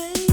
away.